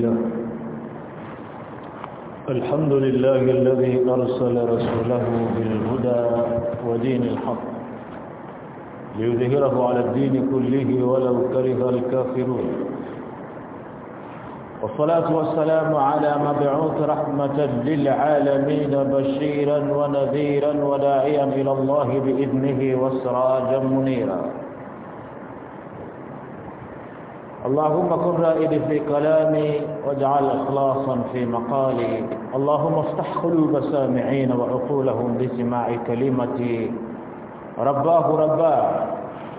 الحمد لله. الحمد لله الذي أرسل رسوله بالهدى ودين الحق ليظهره على الدين كله ولو كره الكافرون. والصلاة والسلام على مبعوث رحمة للعالمين بشيرا ونذيرا وداعيا إلى الله بإذنه وسراجا منيرا. اللهم كن رائدي في كلامي واجعل إخلاصا في مقالي. اللهم افتح قلوب سامعين وعقولهم بسماع كلمتي. رباه رباه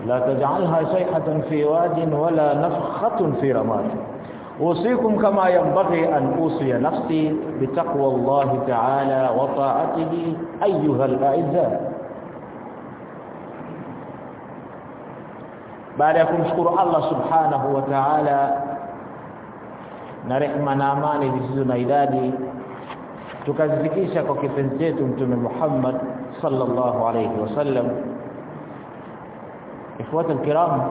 لا تجعلها شيحة في واد ولا نفخة في رماد. أوصيكم كما ينبغي أن أوصي نفسي بتقوى الله تعالى وطاعته أيها الأعزاء. Baada ya kumshukuru Allah subhanahu wa ta'ala na rehma na amani zisizo na idadi tukazifikisha kwa kipenzi chetu mtume Muhammad sallallahu alayhi wasallam ifuata kiram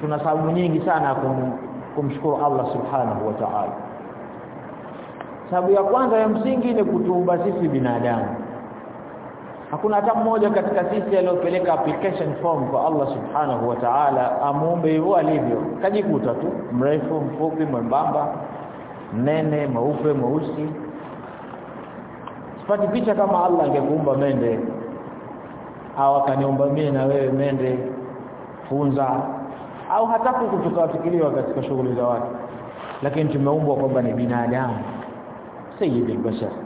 tuna sababu nyingi sana kum, kumshukuru Allah subhanahu wa ta'ala. Sababu ya kwanza ya msingi ni kutuumba sisi binadamu hakuna hata mmoja katika sisi aliyopeleka application form kwa Allah subhanahu wa ta'ala amuombe hivyo alivyo. Kajikuta tu mrefu mfupi mwembamba mnene mweupe mweusi. Sipati picha kama Allah angekuumba mende. Au akaniumba mimi na wewe mende funza. Au hata kutukawafikiriwa katika shughuli za watu. Lakini tumeumbwa kwamba ni binadamu. Sayyidul bashar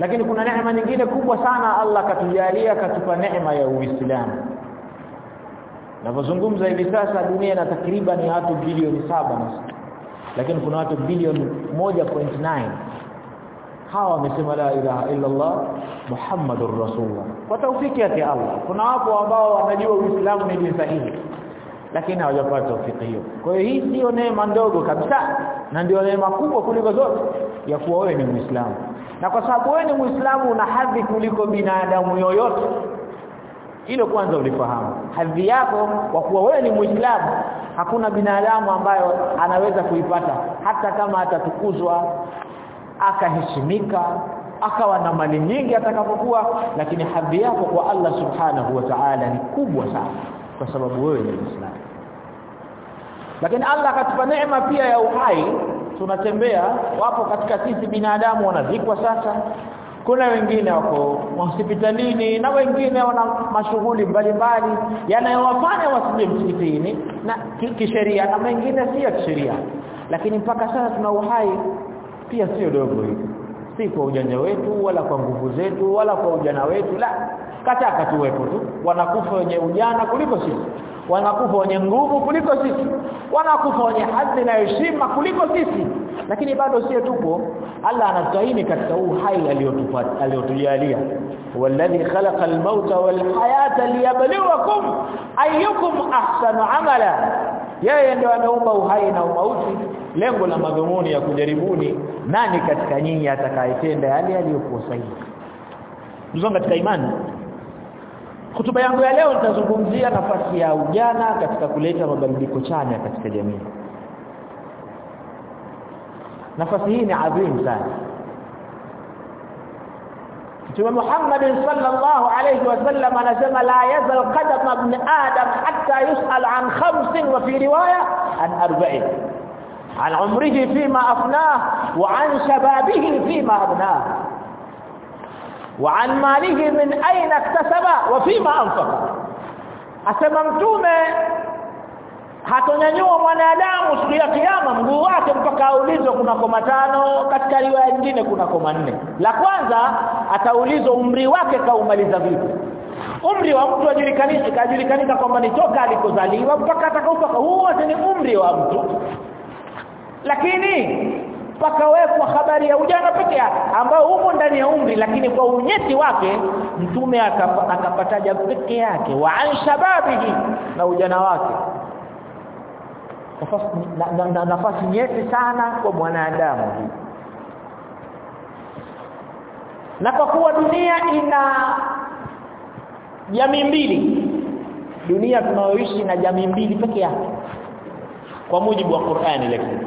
lakini kuna neema nyingine kubwa sana Allah katujalia katupa neema ya Uislamu. Ninapozungumza hivi sasa dunia ina takriban watu bilioni saba na lakini kuna watu bilioni 1.9 hawa wamesema la ilaha illa Allah Muhammadur Rasulullah. Kwa taufiki yake Allah. Kuna wapo ambao wanajua Uislamu ni dini sahihi lakini hawajapata taufiki hiyo. Kwa hiyo hii sio neema ndogo kabisa na ndio neema kubwa kuliko zote ya kuwa wewe ni Muislamu na kwa sababu wewe ni Muislamu una hadhi kuliko binadamu yoyote. Hilo kwanza ulifahamu. Hadhi yako kwa kuwa wewe ni Muislamu hakuna binadamu ambayo anaweza kuipata. Hata kama atatukuzwa akaheshimika akawa na mali nyingi atakapokuwa lakini hadhi yako kwa Allah subhanahu wa ta'ala ni kubwa sana kwa sababu wewe ni Muislamu lakini Allah akatupa neema pia ya uhai. Tunatembea wapo katika sisi binadamu wanazikwa sasa. Kuna wengine wako hospitalini na wengine wana mashughuli mbalimbali yanayowafanya wasije msikitini na kisheria na mengine si ya kisheria. Lakini mpaka sasa tuna uhai. Pia sio dogo hili. Si kwa ujanja wetu wala kwa nguvu zetu wala kwa ujana wetu. La kataka tuwepo tu. Wanakufa wenye ujana kuliko sisi wanakufa wenye nguvu kuliko sisi. Wanakufa wenye hadhi na heshima kuliko sisi. Lakini bado sio tupo. Allah anataini katika huu hai aliyotupa aliyotujalia. Walladhi khalaqa al-mauta wal hayata liyabluwakum ayyukum ahsanu amala. Yeye ndio ameumba uhai na umauti. Lengo la madhumuni ya kujaribuni. Nani katika nyinyi atakayetenda yale aliyokuwa sahihi? Katika imani Hotuba yangu ya leo nitazungumzia nafasi ya ujana katika kuleta mabadiliko chanya katika jamii. Nafasi hii ni adhim sana. Mtume Muhammad sallallahu alayhi wasallam anasema la yazal qadam ibn adam hatta yus'al an khamsin wa fi riwaya an arba'in. عن عمره فيما أفناه وعن شبابه wa an malihi min aina iktasaba wa fima anfaqa. Asema mtume hatonyanyua mwanadamu siku ya kiyama mguu wake mpaka aulizwe kuna koma tano katika riwaya nyingine kuna koma nne. La kwanza ataulizwa umri wake kaumaliza vipi. Umri wa mtu ajulikanishika kajulikanika kwamba ni toka alikozaliwa mpaka atakaofa huo ni umri wa mtu. Lakini pakawekwa habari ya ujana peke yake ambao huko ndani ya umri lakini kwa unyeti wake mtume akapataja peke yake wa shababihi na ujana wake. Nafasi na, na, nafasi nyeti sana kwa mwanadamu na kwa kuwa dunia ina jamii mbili dunia tunayoishi na jamii mbili peke yake kwa mujibu wa Qur'ani lakini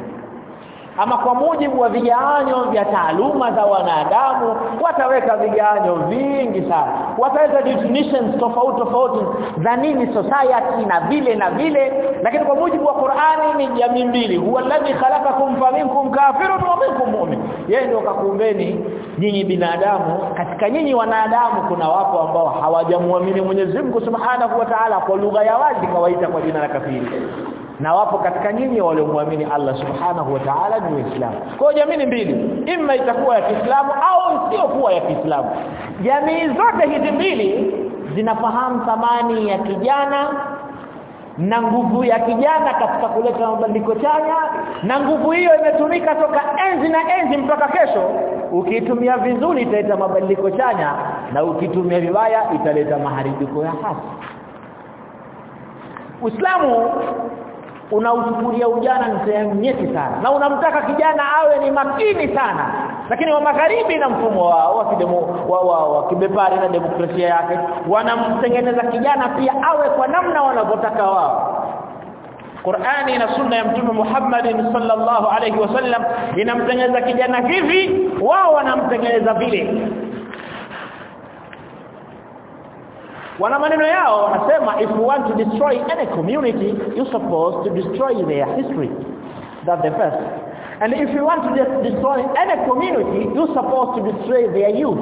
ama kwa mujibu wa vijanyo vya taaluma za wanadamu wataweka vijanyo vingi sana. Wataweka definitions tofauti tofauti za nini society na vile na vile lakini kwa mujibu wa Qur'ani ni jamii mbili. Huwa alladhi khalaqakum faminkum kafirun wa minkum mu'min. Yeye ndio kakuumbeni nyinyi binadamu. Katika nyinyi wanadamu kuna wapo ambao hawajamwamini Mwenyezi Mungu Subhanahu wa Ta'ala kwa lugha ya wazi kawaita kwa jina la kafiri na wapo katika nyinyi waliomwamini Allah Subhanahu wa Ta'ala ni Waislamu. Kwa jamii mbili, imma itakuwa ya Kiislamu au sio kuwa ya Kiislamu. Jamii zote hizi mbili zinafahamu thamani ya kijana na nguvu ya kijana katika kuleta mabadiliko chanya na nguvu hiyo imetumika toka enzi na enzi mpaka kesho ukitumia vizuri italeta mabadiliko chanya na ukitumia vibaya italeta maharibiko ya hasi Uislamu unauchukulia ujana ni sehemu nyeti sana. Na unamtaka kijana awe ni makini sana. Lakini wa magharibi na mfumo wao wa kidemo wa, wa, wa kibepari na demokrasia yake wanamtengeneza kijana pia awe kwa namna wanavyotaka wao. Qur'ani na sunna ya Mtume Muhammad sallallahu alayhi wasallam inamtengeneza kijana hivi wao wanamtengeneza vile wana maneno yao wanasema if you want to destroy any community you supposed to destroy their history. That the first. And if you want to destroy any community you supposed to destroy their youth.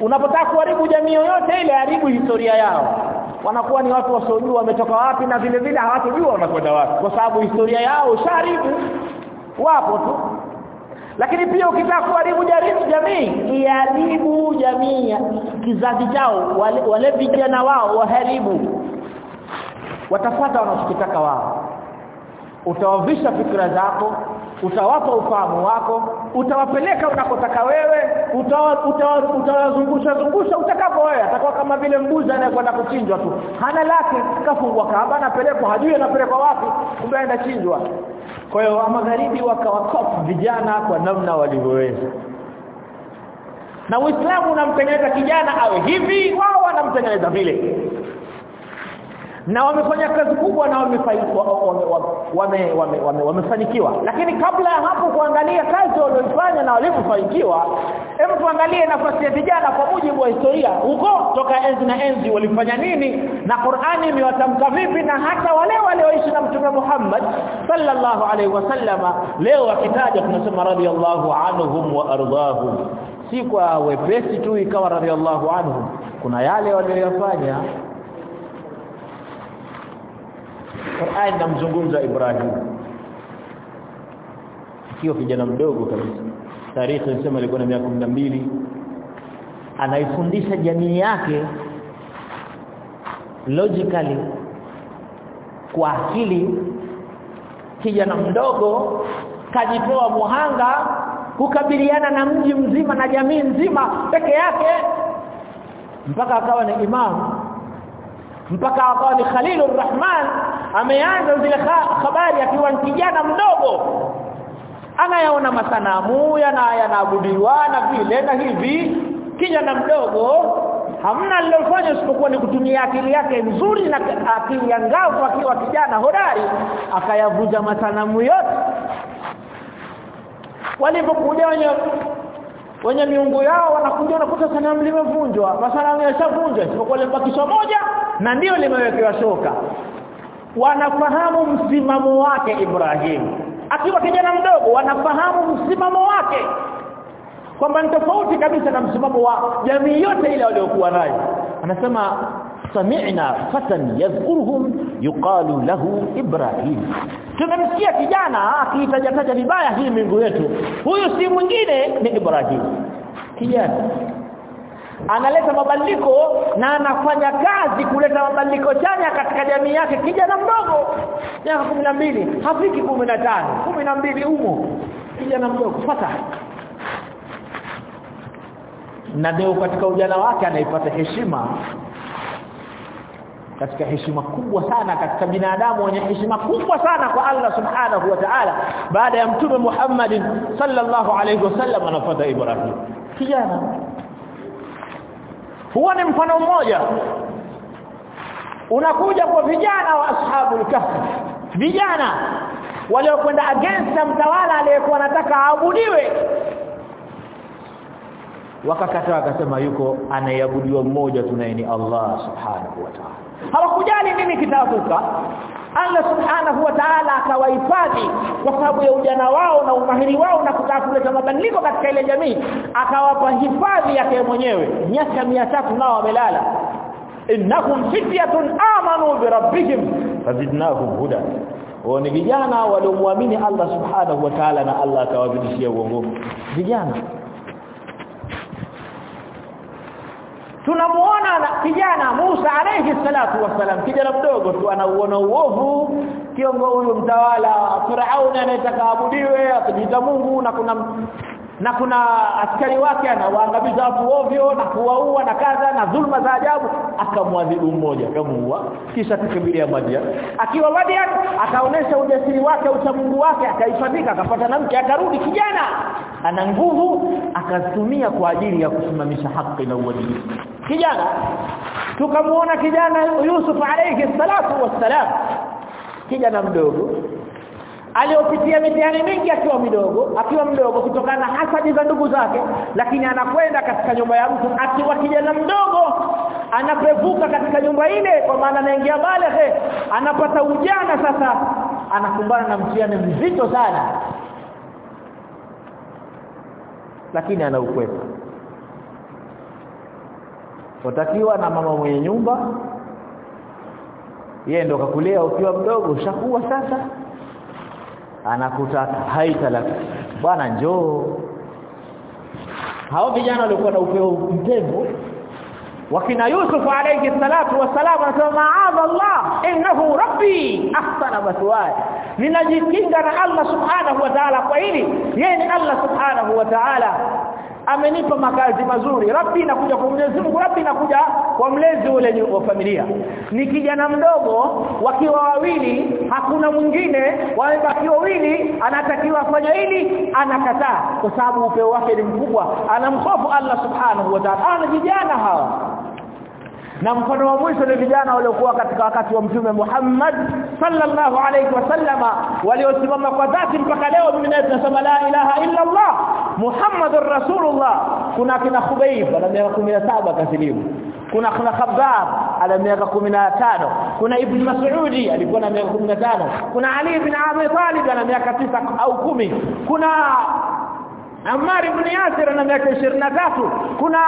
Unapotaka kuharibu jamii yoyote ile haribu historia yao. Wanakuwa ni watu wasiojua wametoka wapi na vile vile hawatojua wanakwenda wapi. Kwa sababu historia yao usharibu wapo tu lakini pia ukitaka kuharibu jamii iharibu jamii kizazi chao. Wale, wale vijana wao waharibu. Watafata wanachotaka wao. Utawavisha fikra zako utawapa ufahamu wako utawapeleka unakotaka wewe utawazungusha zungusha utakapo wewe. Atakuwa kama vile mbuzi anayekwenda kuchinjwa tu. Hana lake kafungwa kamba anapelekwa hajui anapelekwa wapi kumbe aenda chinjwa. Kwa hiyo magharibi wakawakofu vijana kwa namna walivyoweza. Na Uislamu unamtengeneza kijana awe hivi wao wanamtengeneza vile na wamefanya kazi kubwa na wamefanikiwa wame, wame, wame, wamefanikiwa. Lakini kabla ya hapo kuangalia kazi walioifanya na walivyofanikiwa hebu tuangalie nafasi ya vijana kwa mujibu wa historia. Huko toka enzi na enzi walifanya nini na Qur'ani imewatamka vipi na hata wale walioishi na Mtume Muhammad sallallahu alaihi wasallama leo wakitaja tunasema radiyallahu anhum wa ardahum si kwa wepesi tu ikawa radiyallahu anhum. Kuna yale walioyafanya Qur'an inamzungumza Ibrahim. Akiwa kijana mdogo kabisa. Tarehe inasema alikuwa na miaka mbili. Anaifundisha jamii yake logically kwa akili. Kijana mdogo kajitoa muhanga kukabiliana na mji mzima na jamii nzima peke yake mpaka akawa ni imam mpaka akawa ni Khalilur Rahman ameanza zile habari akiwa kijana mdogo. Anayaona masanamu yanaabudiwa na vile na hivi. Kijana mdogo hamna alilofanya isipokuwa ni kutumia akili yake nzuri na akili ya ngavu akiwa kijana hodari akayavuja masanamu yote. Walipokuja wenye wenye miungu yao wanakuja wanakuta sanamu limevunjwa. Masanamu yashavunjwa isipokuwa limebakishwa moja na ndio limewekewa shoka wanafahamu msimamo wake Ibrahim. Akiwa kijana mdogo wanafahamu msimamo wake. Kwamba ni tofauti kabisa na msimamo wa jamii yote ile waliokuwa nayo. Anasema sami'na fatan yadhkuruhum yuqalu lahu ibrahim. Tumemsikia kijana akiitajataja vibaya hii mingu yetu. Huyu si mwingine ni ibrahim. Kijana analeta mabadiliko na anafanya kazi kuleta mabadiliko chanya katika jamii yake. Kijana mdogo miaka mbili hafiki 15 12 humo. Kijana mdogo fata na leo katika ujana wake anaipata heshima. Katika heshima kubwa sana katika binadamu wenye heshima kubwa sana kwa Allah subhanahu wa ta'ala. Baada ya mtume Muhammad sallallahu alayhi wasallam anafuata Ibrahim. Kijana huwa ni mfano mmoja. Unakuja kwa vijana wa ashabul kahf. Vijana waliokwenda against mtawala aliyekuwa anataka aabudiwe wakakataa wakasema yuko anayeabudiwa mmoja tunaye ni Allah subhanahu wa ta'ala. Hawakujali nini kitavuka Allah subhanahu wa ta'ala akawahifadhi kwa sababu ya ujana wao na umahiri wao na kutaka kuleta mabadiliko katika ile jamii. Akawapa hifadhi yake mwenyewe. Miaka 300 nao wamelala. Innakum fityatun amanu bi rabbihim fazidnahum huda. Wao ni vijana waliomwamini Allah subhanahu wa ta'ala na Allah akawazidishia uongofu. Vijana tunamuona kijana Musa alayhi salatu wasalam kijana mdogo tu anauona uovu. Kiongo huyu mtawala Firauni anayetaka abudiwe atajiita Mungu na kuna na kuna askari wake anawaangamiza watu ovyo na kuwaua na kadha na dhulma za ajabu. Akamwadhibu mmoja akamuua kisha tukimbilia Madian. Akiwa Madian akaonesha ujasiri wake uchamungu wake akaifadhika akapata na mke akarudi. Kijana ana nguvu akatumia kwa ajili ya kusimamisha haki na uadilifu kijana. Tukamuona kijana Yusuf alayhi salatu wassalam kijana mdogo aliyopitia mitihani mingi akiwa mdogo akiwa mdogo kutokana na hasadi za ndugu zake lakini anakwenda katika nyumba ya mtu akiwa kijana mdogo. Anapevuka katika nyumba ile kwa maana anaingia baleghe anapata ujana sasa anakumbana na mtihani mzito sana lakini anaukwepa watakiwa na mama mwenye nyumba. Yeye ndo kakulea ukiwa mdogo ushakuwa sasa. Anakutaka haitalaki. Bwana njoo. Hao vijana walikuwa na upeo mtembo. Wakina Yusuf alayhi salatu wasalam anasema ma'adha Allah innahu rabbi ahsana maswaya. Ninajikinga na Allah subhanahu wa ta'ala. Kwa hili yeye ni Allah subhanahu wa ta'ala amenipa makazi mazuri. Rabbi nakuja kwa Mwenyezi Mungu rabbi nakuja kwa mlezi ule wa familia. Ni kijana mdogo wakiwa wawili hakuna mwingine. Wamebaki wawili anatakiwa afanye hili anakataa. Kwa sababu upeo wake ni mkubwa. Anamhofu Allah subhanahu wa ta'ala. Ana vijana hawa na mfano wa mwisho ni vijana waliokuwa katika wakati wa mtume Muhammad sallallahu alayhi wasallama waliosimama kwa dhati mpaka leo mimi tunasema la ilaha illa Allah Muhammadur Rasulullah. Kuna kina Khubayb ana miaka 17 kasilimu. Kuna kuna Khabbab ana miaka 15 kuna Ibn Mas'udi alikuwa na miaka 15 kuna Ali ibn Abi Talib ana miaka 9 au kumi. Kuna Ammar ibn Yasir ana miaka 23 kuna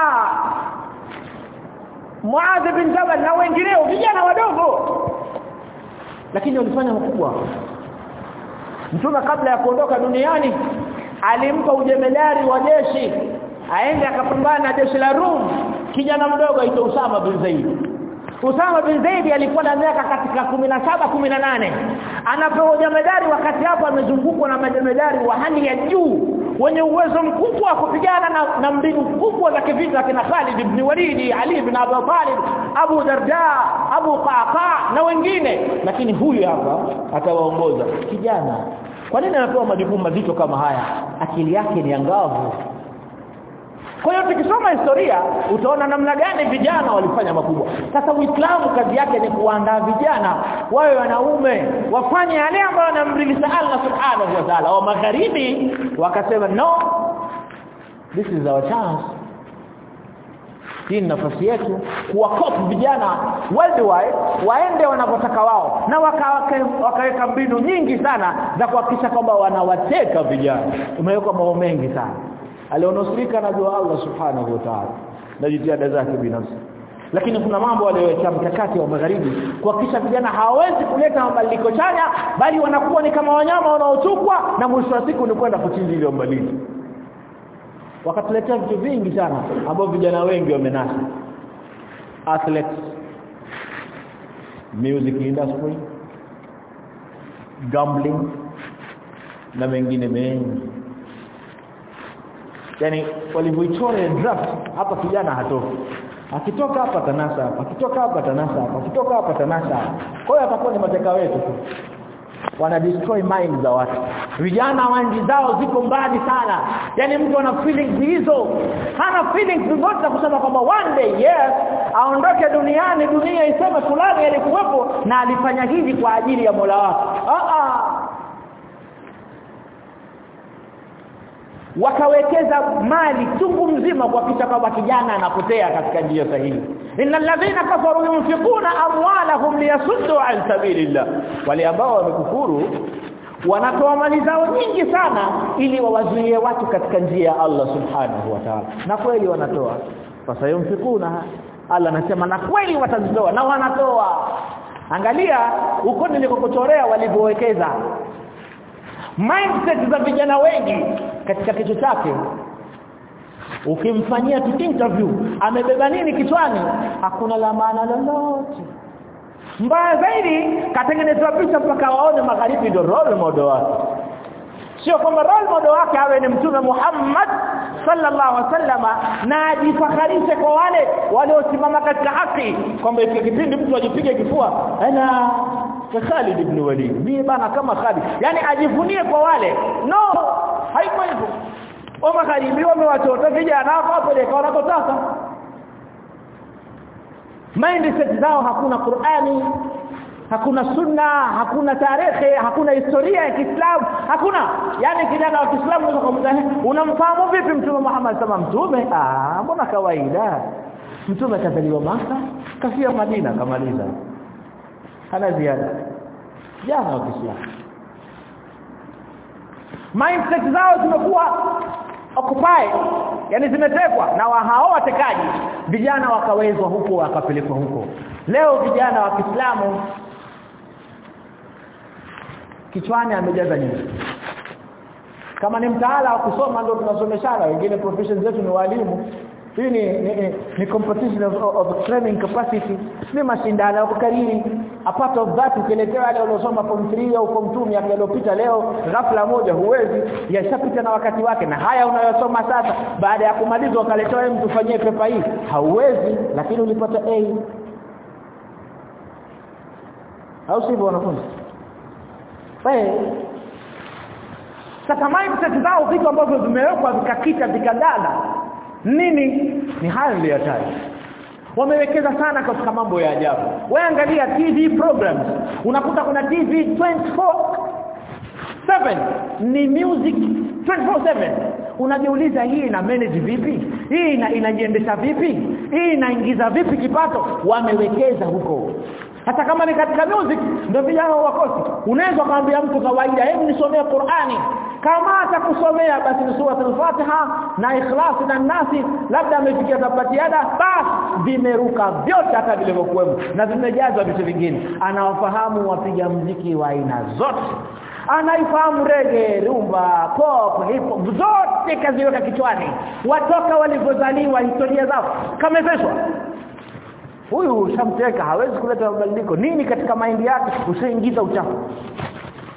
Muadh bin Jabal na wengineo vijana wadogo. Lakini walifanya makubwa. Mtume kabla ya kuondoka duniani alimpa ujemelari wa jeshi aende akapambana na jeshi la Rum. Kijana mdogo aitwa Usama bin Zaid Usama bin Zaid alikuwa na miaka katika 17 18 anapewa jemedari wakati hapo amezungukwa na majemedari wa hali ya juu wenye uwezo mkubwa wa kupigana na, na mbinu kubwa za kivita kina Khalid ibn Walid Ali ibn Abi Talib Abu Darda Abu Qaqa na wengine. Lakini huyu hapa atawaongoza. Kijana kwa nini anapewa majukumu mazito kama haya? Akili yake ni angavu kwa hiyo tukisoma historia utaona namna gani vijana walifanya makubwa. Sasa uislamu kazi yake ni kuandaa vijana wawe wanaume wafanye yale ambayo anamridhisha Allah subhanahu wa ta'ala. Wa magharibi wakasema no this is our chance. Hii nafasi yetu kuwakopa vijana worldwide waende wanapotaka wao. Na wakaweka mbinu nyingi sana za kuhakikisha kwamba wanawateka vijana. Tumeweka mambo mengi sana alionusurika na dua Allah subhanahu wa ta'ala na jitihada zake binafsi. Lakini kuna mambo aliyoweka mkakati wa magharibi kuhakikisha vijana hawawezi kuleta mabadiliko chanya bali wanakuwa ni kama wanyama wanaotukwa na mwisho wa siku ni kwenda kuchinja ile mabadiliko. Wakatuletea vitu vingi sana ambao vijana wengi wamenasa. Athletes music industry gambling na mengine mengi yani walivyoichora draft hapa kijana hatoki. Akitoka hapa tanasa akitoka hapa tanasa akitoka hapa tanasa. Kwa hiyo atakuwa ni mateka wetu tu. Wana destroy mind za watu. Vijana wangi zao ziko mbali sana. Yani mtu ana feelings hizo. Hana feelings zote za kusema kwamba one day yes aondoke duniani dunia iseme fulani alikuwepo na alifanya hivi kwa ajili ya Mola wake. Ah ah wakawekeza mali chungu mzima kuhakikisha kwamba kijana anapotea katika njia sahihi. Innal ladhina kafaru yunfiquna amwalahum liyasuddu an sabilillah. Wale ambao wamekufuru wanatoa mali zao nyingi sana ili wawazuie watu katika njia ya Allah subhanahu wa ta'ala. Na kweli wanatoa. Fasayumfikuna Allah anasema na kweli watazitoa na wanatoa. Angalia huko nilikokuchorea walivyowekeza mindset za vijana wengi katika kichwa chake. Ukimfanyia tu interview amebeba nini kichwani? Hakuna la maana lolote. Mbaya zaidi katengenezwa picha mpaka waone magharibi ndio role model wake. Sio kwamba role model wake awe ni mtume Muhammad sallallahu alaihi wasallam na ajifakhirishe kwa wale waliosimama katika haki kwamba ikipindi kipindi mtu ajipige kifua ana Khalid ibn Walid. Mimi bana kama Khalid. Yani ajivunie kwa wale. No haiko hivyo. Wa magharibi wamewachota vijana hapo apeleka wanapotaka mindset zao hakuna Qur'ani hakuna sunna hakuna tarehe hakuna historia ya Kiislamu hakuna. Yani kijana wa Kiislamu kumdhani unamfahamu vipi mtume Muhammad sama mtume? Ah mbona kawaida. Mtume kazaliwa maka kafia Madina kamaliza hana ziada. Jana wa Kiislamu. Mindset zao zimekuwa occupied yani zimetekwa na wahao watekaji vijana wakawezwa huko wakapelekwa huko. Leo vijana wa Kiislamu kichwani amejaza nyingi kama ni mtaala wa kusoma ndio tunasomeshana. Wengine profession zetu ni walimu hii ni, ni, ni, competition of, of training capacity. Ni mashindano ya kukariri. Apart part of that ukiletea wale waliosoma form 3 au form 2 miaka iliyopita leo ghafla moja huwezi. Yashapita na wakati wake. Na haya unayosoma sasa baada ya kumaliza ukaletewa mtu tufanyie pepa hii. Hauwezi lakini ulipata A. Au sivyo wanafunzi? Hey. sasa mindset zao vitu ambavyo vimewekwa vikakita vikaganda nini? Ni hayo hatari wamewekeza sana katika mambo ya ajabu. Wewe angalia TV programs. Unakuta kuna TV 24 7 ni music 24/7 unajiuliza hii ina manage vipi? Hii ina inajiendesha vipi? Hii inaingiza vipi kipato? Wamewekeza huko. Hata kama ni katika music ndio vijana wakosi unaweza kumwambia mtu kawaida hebu nisomee Qur'ani kama atakusomea basi ni sura al-Fatiha na Ikhlas na Nasi labda amefikia tapatiada basi vimeruka vyote hata vilivyokuwemo na vimejazwa vitu vingine. Anawafahamu wapiga mziki wa aina zote anaifahamu rege rumba pop hip hop zote kaziweka kichwani. Watoka walivyozaliwa historia zao kamezeshwa huyu shamteka hawezi kuleta mabadiliko. Nini katika maindi yake? Usiingiza uchafu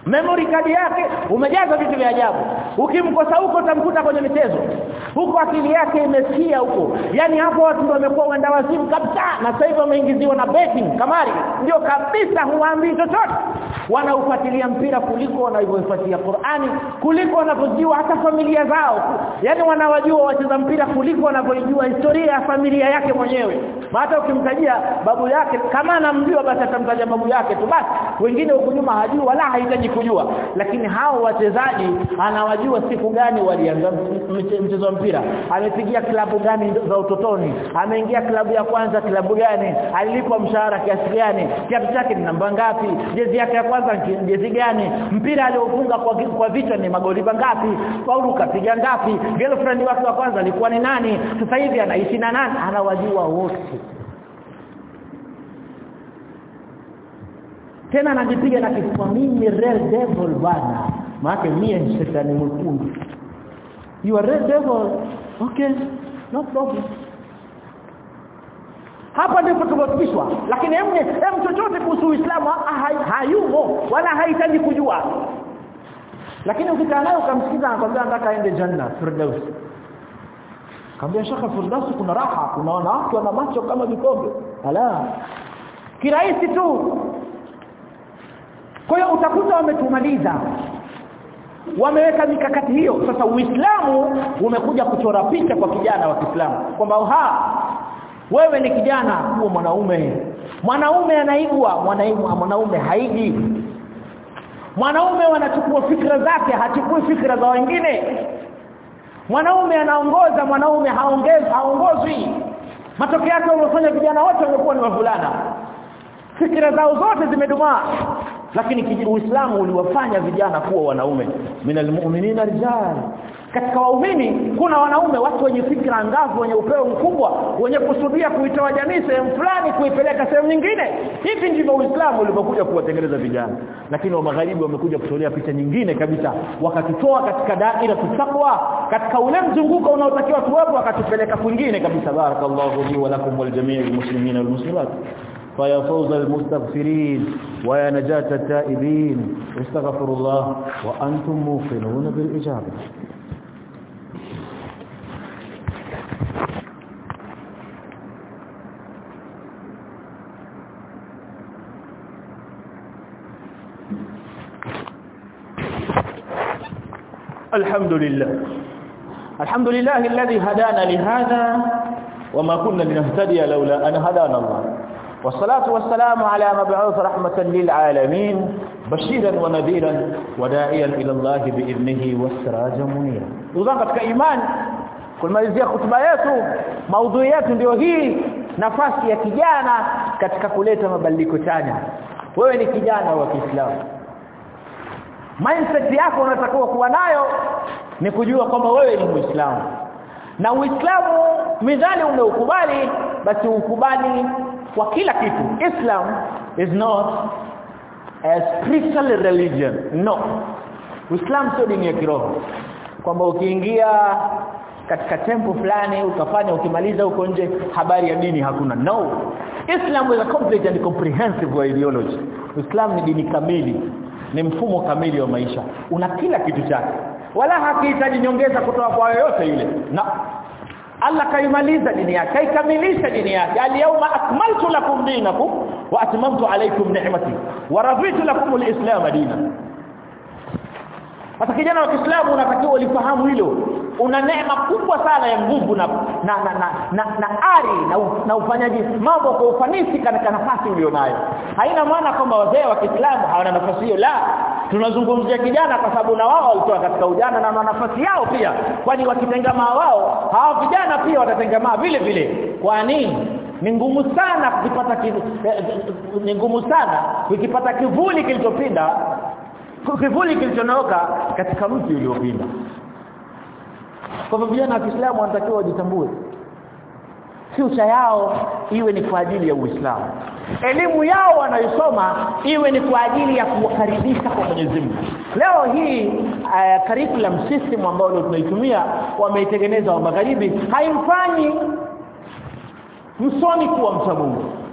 memory card yake umejaza vitu vya ajabu. Ukimkosa huko utamkuta kwenye michezo. Huko akili yake imesikia huko. Yani hapo watu ndio wamekuwa wenda wazimu kabisa na sasa hivi wameingiziwa na betting. Kamari ndio kabisa huambii chochote wanaufuatilia mpira kuliko wanavyofuatilia Qur'ani kuliko wanavyojua hata familia zao. Yani wanawajua wacheza mpira kuliko wanavyojua historia ya familia yake mwenyewe. Hata ukimtajia babu yake kama anamjua basi atamtaja babu yake tu. Basi wengine huko nyuma hajui wala hahitaji kujua. Lakini hao wachezaji anawajua siku gani walianza mchezo wa mpira. Amepigia klabu gani za utotoni? Ameingia klabu ya kwanza klabu gani? Alilipwa mshahara kiasi gani? Kiasi chake ni namba ngapi? Jezi yake ya kwanza jezi gani? Mpira aliofunga kwa, kwa vichwa ni magoli ngapi? Paulo kapiga ngapi? Girlfriend wake wa kwanza alikuwa ni nani? Sasa hivi anaishi na nani? Anawajua wote. Tena anajipiga na kifua mimi real devil bana maana mimi ni shetani mwekundu. You are real devil? Okay no problem hapa ndipo tumefikishwa. Lakini hem hem chochote kuhusu Uislamu hayumo wala hahitaji kujua. Lakini ukikaa naye ukamsikiza anakwambia nataka aende janna firdaus Kambia shaka firdaus kuna raha kuna wanawake wana macho kama vikombe. Ala. Kirahisi tu. Kwa hiyo utakuta wametumaliza. Wameweka mikakati hiyo. Sasa uislamu umekuja kuchora picha kwa kijana wa Kiislamu. Kwamba ha wewe ni kijana huo mwanaume. Mwanaume anaigwa mwanaume mwanaume haigi. Mwanaume wanachukua fikra zake hachukui fikra za wengine. Mwanaume anaongoza mwanaume haongezi haongozwi. Matokeo yake wamefanya vijana wote wamekuwa ni wavulana. Fikra zao zote zimedumaa. Lakini Uislamu uliwafanya vijana kuwa wanaume. Minal mu'minina rijal katika waumini kuna wanaume watu wenye fikra ngavu wenye upeo mkubwa wenye kusudia kuitoa jamii sehemu fulani kuipeleka sehemu nyingine hivi ndivyo Uislamu ulivyokuja kuwatengeneza vijana lakini wa magharibi wamekuja kutolea picha nyingine kabisa wakatutoa katika daira tutakwa katika ule mzunguko unaotakiwa tuwepo wakatupeleka kwingine kabisa barakallahu li wa lakum wal jami'il muslimina wal muslimat فيا فوز المستغفرين ويا نجاة التائبين استغفروا الله وأنتم موقنون بالإجابة الحمد لله الحمد لله الذي هدانا لهذا وما كنا لنهتدي لولا ان هدانا الله والصلاه والسلام على مبعوث رحمه للعالمين بشيرا ونذيرا وداعيا الى الله باذنه وسراجا منيرا وذا katika imani kumalizia hutuba yetu maudhui yetu ndio hii nafasi ya kijana katika kuleta mabadiliko chanya wewe ni kijana wa Kiislamu mindset yako unatakiwa kuwa nayo ni kujua kwamba wewe ni Muislamu. Na Uislamu midhali umeukubali basi ukubali kwa kila kitu. Islam is not a spiritual religion. No. Uislamu sio dini ya kiroho. Kwamba ukiingia katika tempo fulani ukafanya ukimaliza huko nje habari ya dini hakuna. No. Islam is a complete and comprehensive ideology. Islam ni dini kamili. Ni mfumo kamili wa maisha. Una kila kitu chake. Wala hakihitaji nyongeza kutoka kwa yoyote yule. Na Allah kaimaliza dini yake kaikamilisha dini yake. Al-yawma akmaltu lakum dinakum wa atmamtu alaykum ni'mati wa raditu lakum al-islam dinan Hata kijana wa Kiislamu unatakiwa ulifahamu hilo. Una neema kubwa sana ya nguvu na na na, na, na, na ari na, na ufanyaji mambo kwa ufanisi katika nafasi ulionayo. Haina maana kwamba wazee wa Kiislamu hawana nafasi hiyo. La tunazungumzia kijana kwa sababu na wao walitoa katika ujana na wana nafasi yao pia. Kwani wakitengamaa wao hawa vijana pia watatengamaa vile vile. Kwa nini ni ngumu sana kupata ni ngumu sana kukipata kivuli kilichopinda kivuli kilichonoka katika mti uliopinda. Kwa hivyo vijana wa Kiislamu wanatakiwa wajitambue. Future yao iwe ni kwa ajili ya Uislamu. Elimu yao wanayosoma iwe ni kwa ajili ya kuwakaribisha kwa Mwenyezi Mungu. Leo hii uh, curriculum system ambayo tunaitumia wameitengeneza wa magharibi haimfanyi msomi kuwa mcha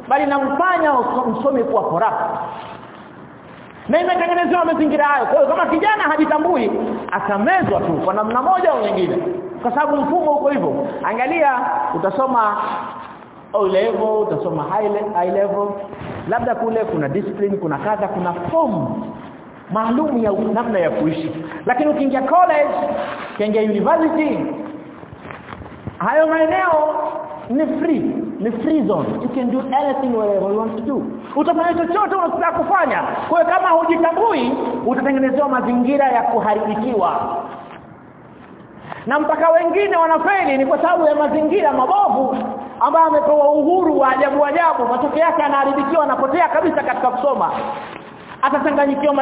bali namfanya msomi kuwa corrupt na imetengenezewa mazingira hayo. Kwa kama kijana hajitambui atamezwa tu kwa namna moja au nyingine. Kwa sababu mfumo uko hivyo. Angalia utasoma O level utasoma high, high level. Labda kule kuna discipline kuna kadha kuna form maalum ya namna ya kuishi. Lakini ukiingia college ukiingia university hayo maeneo ni free ni free zone. You can do anything whatever you want to do. Utafanya chochote unachotaka kufanya. Kwa kama hujitambui utatengenezewa mazingira ya kuharibikiwa. Na mpaka wengine wanafeli ni kwa sababu ya mazingira mabovu ambayo amepewa uhuru wa ajabu ajabu. Matokeo yake anaharibikiwa anapotea kabisa katika kusoma atachanganyikiwa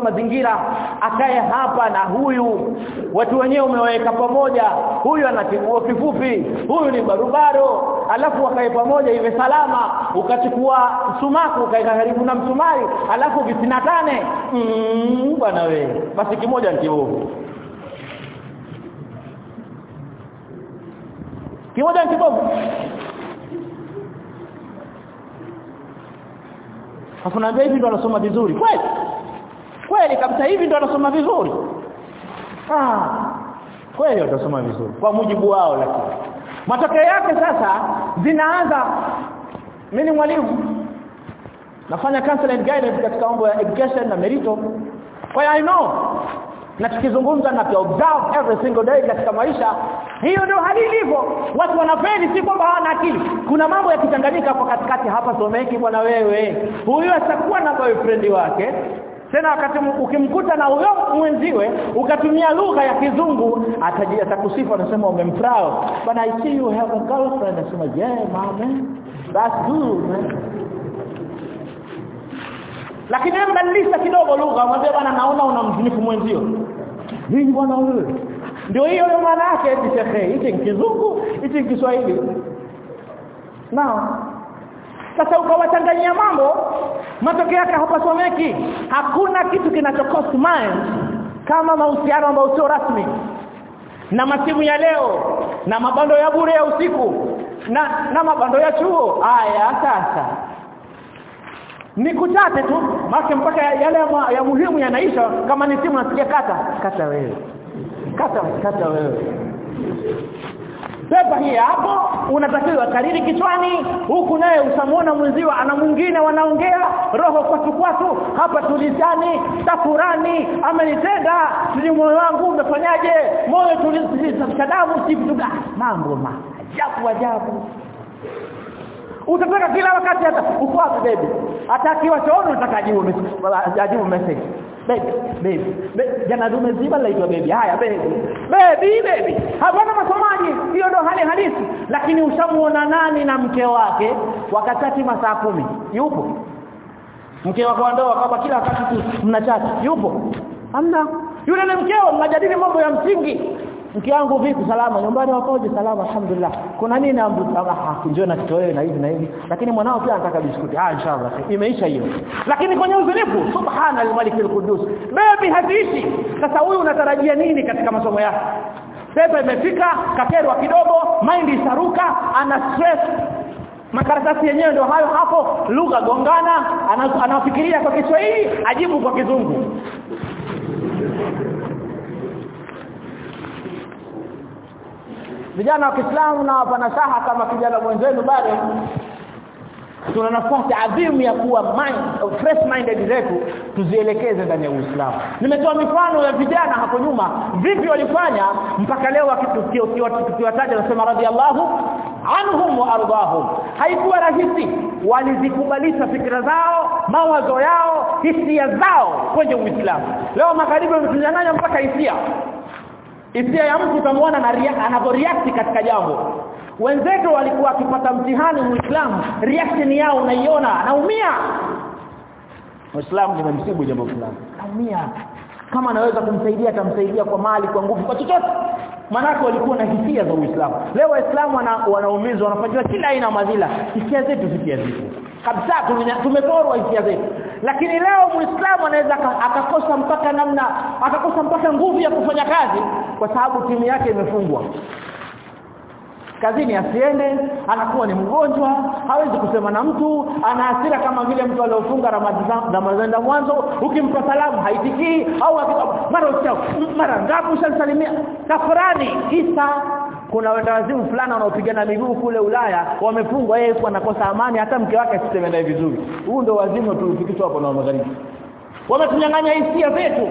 mazingira. Akae hapa na huyu. Watu wenyewe umeweka pamoja. Huyu ana kiguo kifupi. Huyu ni barubaro. Alafu wakae pamoja iwe salama. Ukachukua sumaku ukaeka karibu na msumari. Alafu visinatane. Mm, bwana we. Basi kimoja ni kimoja ni Hakunaambia hivi ndo anasoma vizuri. Kweli? Kweli kabisa hivi ndo anasoma vizuri. Ah. Kweli watasoma vizuri kwa mujibu wao lakini. Matokeo yake sasa zinaanza mimi ni mwalimu. Nafanya counseling guidance katika mambo ya education na merito. Kwa hiyo I know na tukizungumza na observe every single day katika maisha hiyo ndio hali ilivyo. Watu wanafeli si kwamba hawana akili. Kuna mambo ya yakichanganyika hapo katikati hapa someki bwana wewe. Huyu atakuwa na boyfriend wake. Tena wakati ukimkuta na huyo mwenziwe ukatumia lugha ya kizungu atakusifu anasema umemproud but i see you have a girlfriend. Anasema yeah mama. That's good man. Lakini mbadilisha kidogo lugha. Mwambie bwana naona unamzinifu mwenzio nini bwana wewe ndio hiyo hiyo maana yake eti shekhe hichi kizungu hichi Kiswahili. Na sasa ukawachanganyia mambo matokeo yake hapasomeki. Hakuna kitu kinachokost mind kama mahusiano ambayo sio rasmi. Na masimu ya leo na mabando ya bure ya usiku na na mabando ya chuo. Haya sasa ni kuchate tu make mpaka yale ya, ya muhimu yanaisha kama ni simu nasikia kata kata wewe kata kata wewe pepa hii hapo unatakiwa kariri kichwani huku naye usamuona mwenziwa ana mwingine wanaongea roho kwatu kwatu hapa tulizani tafurani amenitenda sijui moyo wangu umefanyaje moyo tulisafisha sadamu si vitu gani mambo ma ajabu ajabu utataka kila wakati hata ufuate baby. Hata akiwa chooni unataka ajibu ajibu message. Baby baby jana dume zima laitwa baby. Haya baby. Baby baby. Hapana masomaji. Hiyo ndo hali halisi. Lakini ushamuona nani na mke wake wakati masaa kumi? Yupo. Mke wako ndoa kama kila wakati tu mnachati yupo. Hamna. Yule ni mkeo mnajadili mambo ya msingi mke wangu vipi? Salama. Nyumbani wakoje? Salama alhamdulillah. Kuna nini ambu sabaha njoo na kitoweo na hivi na hivi. Lakini mwanao pia anataka biskuti. Ah inshallah. Imeisha hiyo. Lakini kwenye uzinifu subhana al-malik al-qudus baby haziishi. Sasa huyu unatarajia nini katika masomo yake? Sasa imefika kakerwa kidogo mind isaruka ana stress. Makaratasi yenyewe ndio hayo hapo. Lugha gongana. Anafikiria kwa Kiswahili ajibu kwa kizungu vijana wa Kiislamu na wapanasaha kama kijana mwenzenu bado. Tuna nafasi adhimu ya kuwa mind, fresh minded zetu tuzielekeze ndani ya Uislamu. Nimetoa mifano ya vijana hapo nyuma vipi walifanya mpaka leo tukiwataja nasema radhiallahu anhum wa ardahum. Haikuwa rahisi. Walizikubalisha fikra zao mawazo yao hisia zao kwenye Uislamu. Leo magharibi wametunyang'anya mpaka hisia hisia ya mtu utamwona anavyoreact katika jambo. Wenzetu walikuwa wakipata mtihani muislamu reaction yao unaiona anaumia. Muislamu nimemsibu jambo fulani. Anaumia kama anaweza kumsaidia atamsaidia kwa mali kwa nguvu kwa chochote. Manake walikuwa na hisia za Uislamu. Leo waislamu wana, wanaumizwa wanafanywa kila aina madhila. Hisia zetu hisia zetu. Kabisa tumeporwa hisia zetu. Lakini leo muislamu anaweza akakosa mpaka namna akakosa mpaka nguvu ya kufanya kazi kwa sababu timu yake imefungwa kazini asiende anakuwa ni mgonjwa hawezi kusema na mtu ana hasira kama vile mtu aliyofunga ramadhani mwanzo ukimpa salamu haitikii au mara uchao mara ngapi ushasalimia kafurani kisa. Kuna wendawazimu fulani wanaopigana miguu kule Ulaya wamefungwa yeye anakosa amani hata mke wake asiseme vizuri. Huu ndio wazimu tulifikishwa hapo na magharibi wametunyang'anya hisia zetu.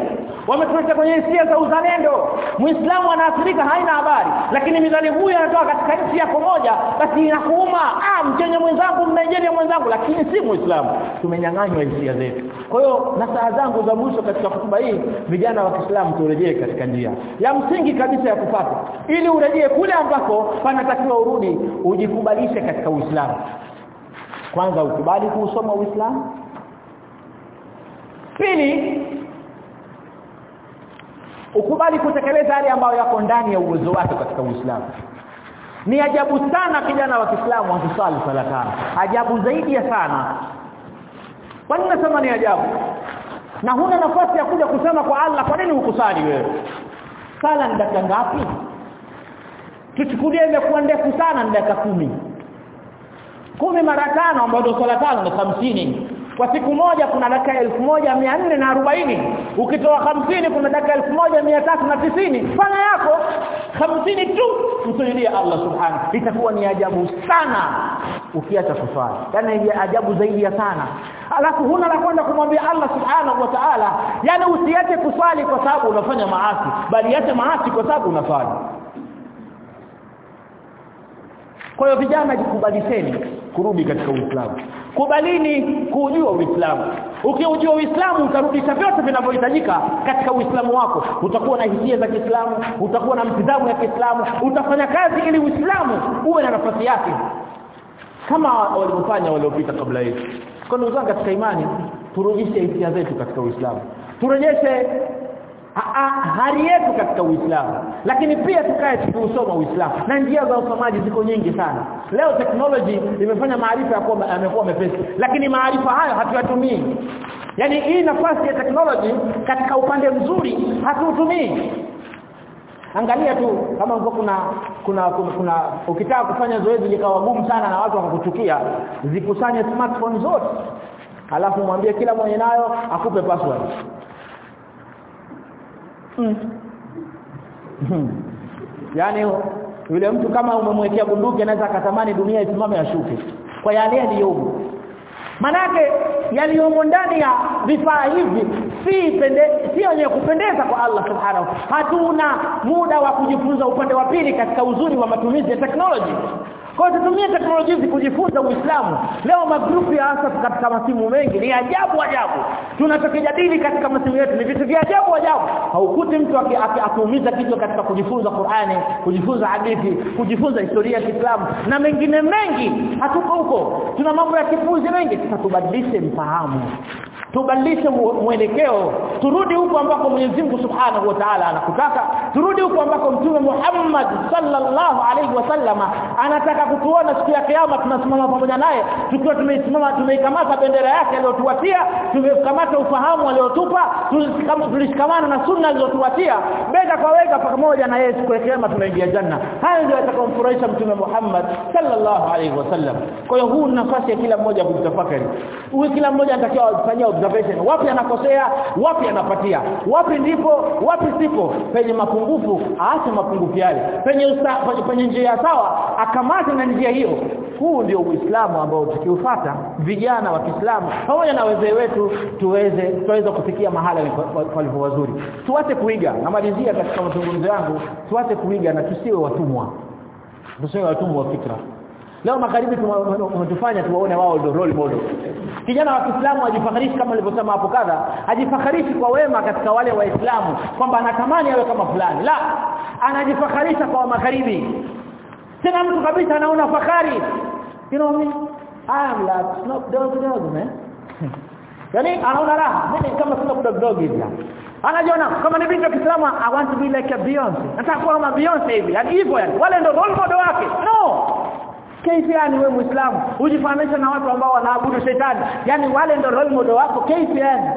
Wametuweka kwenye hisia za uzalendo. Muislamu anaathirika haina habari. Lakini midhali huyu anatoka katika nchi yako moja basi inakuuma. Ah mkenya mwenzangu mnigeria mwenzangu lakini si muislamu. Tumenyang'anywa hisia zetu. Kwa hiyo na saa zangu za mwisho katika hotuba hii vijana wa Kiislamu turejee katika njia. Ya msingi kabisa ya kupata ili urejee kule ambako panatakiwa urudi ujikubalishe katika Uislamu. Kwanza ukubali kuusoma Uislamu pili ukubali kutekeleza yale ambayo yako ndani ya uwezo wake katika Uislamu. Ni ajabu sana kijana wa Kiislamu akisali sala tano. Ajabu zaidi ya sana. Kwa nini nasema ni ajabu? Na huna nafasi ya kuja kusema kwa Allah kwa nini hukusali wewe? Sala ni dakika ngapi? Tuchukulie imekuwa ndefu sana ni dakika kumi. Kumi mara tano ambayo sala tano ni hamsini kwa siku moja kuna dakika elfu moja mia nne na arobaini. Ukitoa hamsini kuna dakika elfu moja mia tatu na tisini. Fanya yako hamsini tu msujudie Allah subhanahu. Itakuwa ni ajabu sana. Ukiacha kuswali yani ni ajabu zaidi ya sana. Alafu huna la kwenda kumwambia Allah subhanahu wa ta'ala. Yani usiache kuswali kwa sababu unafanya maasi bali acha maasi kwa sababu unafanya. Kwa hiyo vijana jikubalisheni kurudi katika Uislamu kubalini kujua Uislamu. Ukiujua Uislamu utarudisha vyote vinavyohitajika katika Uislamu wako. Utakuwa na hisia za Kiislamu utakuwa na mtizamo ya Kiislamu utafanya kazi ili Uislamu uwe na nafasi yake. Kama walivyofanya waliopita kabla yetu. Kwa ndugu zangu katika imani turudishe hisia zetu katika Uislamu. Turejeshe hali yetu katika Uislamu. Lakini pia tukae tukiusoma Uislamu. Na njia za usomaji ziko nyingi sana. Leo technology imefanya maarifa yakuwa yamekuwa mepesi. Lakini maarifa hayo hatuyatumii. Yani hii nafasi ya technology katika upande mzuri hatuutumii. Angalia tu kama kuna kuna kuna, kuna ukitaka kufanya zoezi likawa gumu sana na watu wakakuchukia zikusanye smartphone zote. Alafu mwambie kila mwenye nayo akupe password mm. yaani yule mtu kama umemwekea bunduki anaweza akatamani dunia isimame ashuke. Kwa yale yaliyomo. Manake yaliyomo ndani ya vifaa hivi si pende si yenye kupendeza kwa Allah subhanahu hatuna muda wa kujifunza upande wa pili katika uzuri wa matumizi ya technology kwa tutumie teknolojia kujifunza Uislamu. Leo magrupu ya hasa katika masimu mengi ni ajabu ajabu. Tunachokijadili katika masimu yetu ni vitu vya ajabu ajabu. Haukuti mtu akiumiza kichwa katika kujifunza Qur'ani, kujifunza hadithi, kujifunza historia ya Kiislamu na mengine mengi. Hatuko huko. Tuna mambo ya kipuzi mengi. tutabadilishe mfahamu. Tubadilishe mwelekeo. Turudi huko ambako Mwenyezi Mungu Subhanahu wa Ta'ala anakutaka. Turudi huko ambako Mtume Muhammad sallallahu alaihi wasallama anataka kutuona siku ya kiyama tunasimama pamoja naye tukiwa tumeisimama tumeikamata bendera yake aliyotuatia tumekamata ufahamu aliotupa tulishikamana na sunna alizotuwatia bega kwa bega pamoja na yeye siku ya kiyama tunaingia janna hayo ndio yatakomfurahisha mtume Muhammad sallallahu alaihi wasallam kwa hiyo huu nafasi ya kila mmoja kujitafakari uwe kila mmoja anatakiwa afanyie observation wapi anakosea? Wapi anapatia? Wapi ndipo? Wapi sipo? Penye mapungufu aache mapungufu yale. Penye usta, penye njia sawa akamate na njia hiyo. Huu ndio uislamu ambao tukiufata vijana wa Kiislamu pamoja na wazee wetu tuweze tuweze kufikia mahala palipo wazuri. Tuache kuiga. Namalizia katika mazungumzo yangu. Tuache kuiga na tusiwe watumwa. Tusiwe watumwa wa fikra leo magharibi tumetufanya tuwaone wao ndio role model. Kijana wa Kiislamu ajifakhirishi kama nilivyosema hapo kadha ajifakhirishi kwa wema katika wale waislamu kwamba anatamani awe kama fulani. La anajifakhirisha kwa magharibi. Tena mtu kabisa anaona fahari. You know me? I am like snob dog dog man yani anaona raha. Mimi kama sina Dogg dog hivi anajiona kama ni binti wa Kiislamu I want to be like a Beyonce nataka kuwa kama Beyonce hivi. Yani hivyo yani. Wale ndio role model wake. No kaifi yani wewe muislamu ujifananisha na watu ambao wanaabudu shetani. Yani wale ndio role model wako yani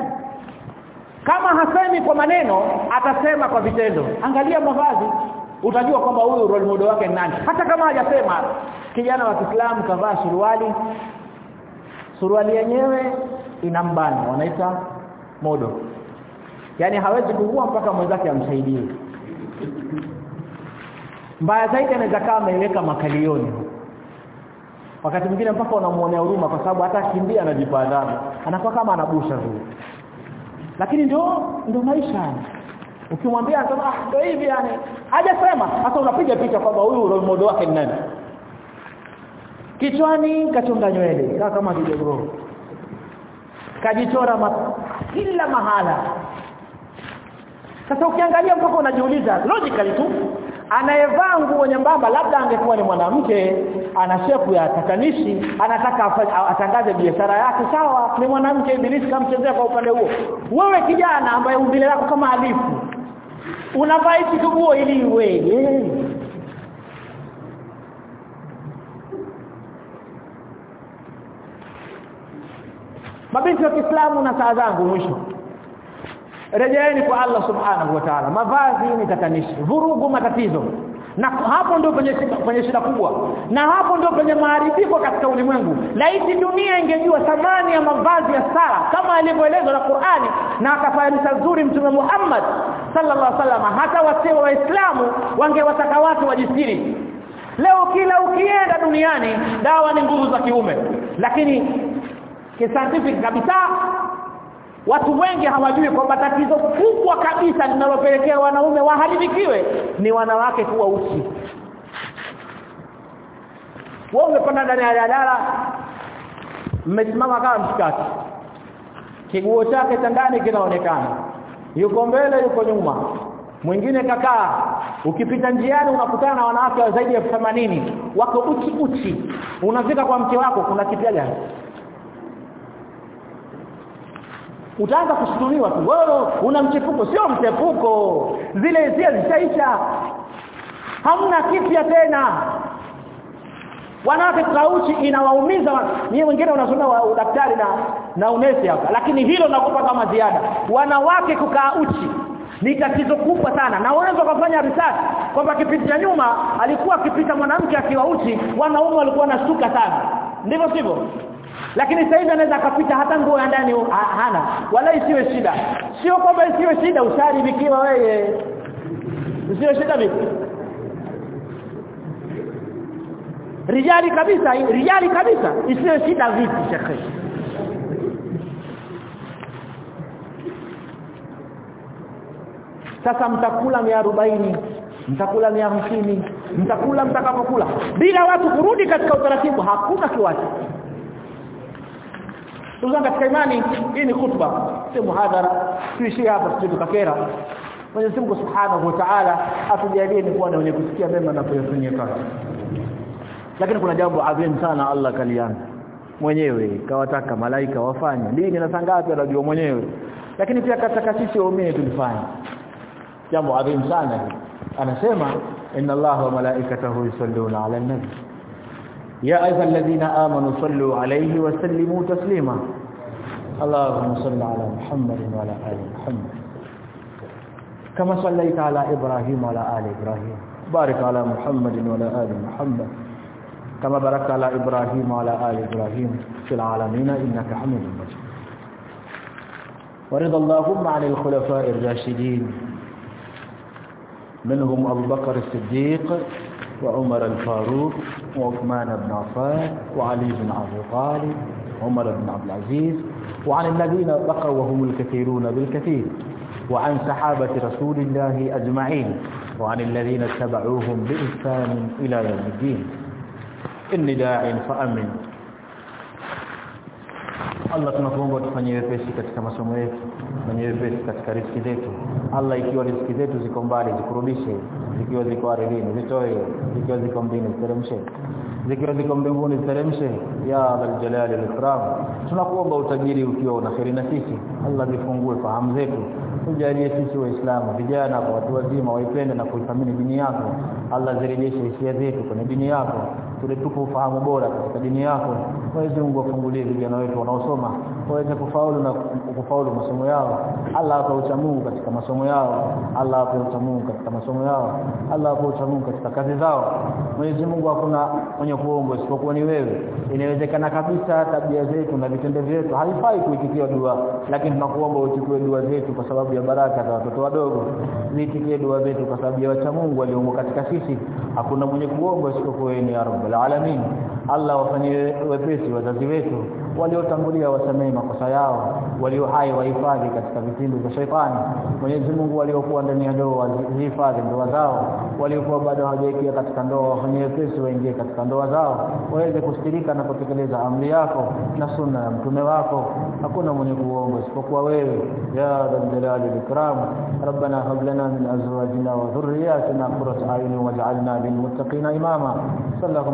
kama hasemi kwa maneno atasema kwa vitendo. Angalia mavazi. Utajua kwamba huyu role model wake ni nani. Hata kama hajasema kijana wa Kiislamu kavaa suruali. Suruali yenyewe ina mbani wanaita modo yani hawezi kuvua mpaka mwenzake amsaidie. Mbaya zaidi anaweza kama ameweka makalioni wakati mwingine mpaka unamuonea huruma kwa sababu hata kimbia anajipa adhabu anakuwa kama anabusha tu. Lakini ndio ndio maisha ukimwambia anasema ah ndio hivi yani. Hajasema. Hata unapiga picha kwamba huyu role model wake ni nani. Kichwani kachonga nywele. Kama kidogo kajichora ma kila mahala. Sasa ukiangalia mpaka unajiuliza logically tu anayevaa nguo nyembamba labda angekuwa ni mwanamke ana shepu ya tatanishi anataka atangaze biashara yake sawa ni mwanamke ibilisi kamchezea kwa upande huo. Wewe kijana ambaye umbile lako kama alifu unavaa hichi nguo ili iweje mabinti wa Kiislamu na saa zangu mwisho rejeeni kwa Allah subhanahu wa ta'ala. Mavazi ni tatanishi. Vurugu matatizo. Na hapo ndio kwenye penye shida kubwa. Na hapo ndio penye maharibiko katika ulimwengu. Laiti dunia ingejua thamani ya mavazi ya sala kama alivyoelezwa na Qur'ani na akafaanisha zuri mtume Muhammad sallallahu alaihi wasallam hata wasio waislamu wangewataka watu wajisiri. Leo kila ukienda duniani dawa ni nguvu za kiume. Lakini kiscientific kabisa watu wengi hawajui kwamba tatizo kubwa kabisa linalopelekea wanaume waharibikiwe ni wanawake kuwa uchi Wao umepanda ndani ya dalala mmesimama kama msikati kiguo chake cha ndani kinaonekana. Yuko mbele yuko nyuma. Mwingine kakaa. Ukipita njiani unakutana na wanawake zaidi ya 80 wako uchi uchi. Unafika kwa mke wako kuna kipya gani utaanza kushutumiwa tu. Wewe una mchepuko. Sio mchepuko. Zile hisia zishaisha. Hamna kipya tena. Wanawake kauchi inawaumiza. Ni wengine unasoma wa udaktari na na unesi hapa. Lakini hilo nakupa kama ziada. Wanawake kukaa uchi ni tatizo kubwa sana. Na unaweza kufanya research kwamba kipindi cha nyuma alikuwa akipita mwanamke akiwa uchi wanaume walikuwa nashtuka sana. Ndivyo sivyo lakini sasa hivi anaweza akapita hata nguo ya ndani hana. Wala isiwe shida. Sio kwamba isiwe shida usaribikiwa wewe. Isiwe shida vipi? Rijali kabisa rijali kabisa. Isiwe shida vipi shekhe? Sasa mtakula 140 mtakula 150 mtakula mtakapokula. Bila watu kurudi katika utaratibu hakuna kiwacho Tuzanga katika imani hii ni khutba. Si muhadhara tuishie hapa tutukakera Mwenyezi Mungu Subhanahu wa Ta'ala atujalie ni kuwa na wenye kusikia mema na kuyafanyia kazi. Lakini kuna jambo adhimu sana Allah kaliana mwenyewe kawataka malaika wafanye. Dini na sangapi anajua mwenyewe. Lakini pia kataka sisi waumini tulifanya. Jambo adhimu sana anasema inna Allah wa malaikatahu yusalluna ala nabi يا أيها الذين آمنوا صلوا عليه وسلموا تسليما. اللهم صل على محمد وعلى آل محمد. كما صليت على إبراهيم وعلى آل إبراهيم. بارك على محمد وعلى آل محمد. كما باركت على إبراهيم وعلى آل إبراهيم في العالمين إنك حميد مجيد. ورضى اللهم عن الخلفاء الراشدين. منهم أبو بكر الصديق وعمر الفاروق وعثمان بن عفان وعلي بن أبي طالب وعمر بن عبد العزيز وعن الذين بقوا وهم الكثيرون بالكثير وعن صحابة رسول الله أجمعين وعن الذين اتبعوهم بإحسان إلى يوم الدين. إني داع فأمن. Allah tunakuomba tufanyie wepesi katika masomo yetu, tufanyie wepesi katika riziki zetu. Allah, ikiwa riziki zetu ziko mbali, zikurudishe. Zikiwa ziko ardhini, zitoe. Zikiwa ziko mbinguni, ziteremshe. Zikiwa ziko mbinguni, ziteremshe. Ya Dhal Jalali wal Ikram, tunakuomba utajiri ukiwa una kheri na sisi. Allah, zifungue fahamu zetu, tujalie sisi Waislamu vijana kwa watu wazima waipende na kuithamini dini yako. Allah, zirejeshe hisia zetu kwenye dini yako, tuletupe ufahamu bora katika dini yako. Mwenyezi Mungu afungulie vijana wetu wanaosoma waweze kufaulu na kufaulu masomo yao. Allah ape uchamungu katika masomo yao. Allah ape uchamungu katika masomo yao. Allah ape uchamungu katika kazi zao. Mwenyezi Mungu hakuna mwenye kuomba isipokuwa ni wewe. Inawezekana kabisa tabia zetu na vitendo vyetu haifai kuitikia dua, lakini tunakuomba uchukue dua zetu kwa sababu ya baraka za watoto wadogo. Ziitikie dua zetu kwa sababu ya wacha Mungu walioumbwa katika sisi. Hakuna mwenye kuomba isipokuwa ni Rabbul Alamin. Allah wafanyie wepesi wazazi wetu waliotangulia wasamehe makosa yao walio hai wahifadhi katika vitimbi vya shaitani. Mwenyezi Mungu waliokuwa ndani ya ndoa wahifadhi ndoa zao. Waliokuwa bado hawajaingia katika ndoa wafanyie wepesi waingie katika ndoa zao. Waweze kustirika na kutekeleza amri yako na sunna ya mtume wako. Hakuna mwenye kuomba isipokuwa wewe ya dhalali ikram. ربنا هب لنا min azwajina وذرياتنا قرة اعين واجعلنا للمتقين اماما صلى imama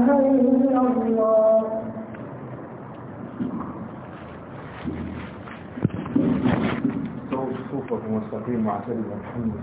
صراط مستقيم واعتدل الحمد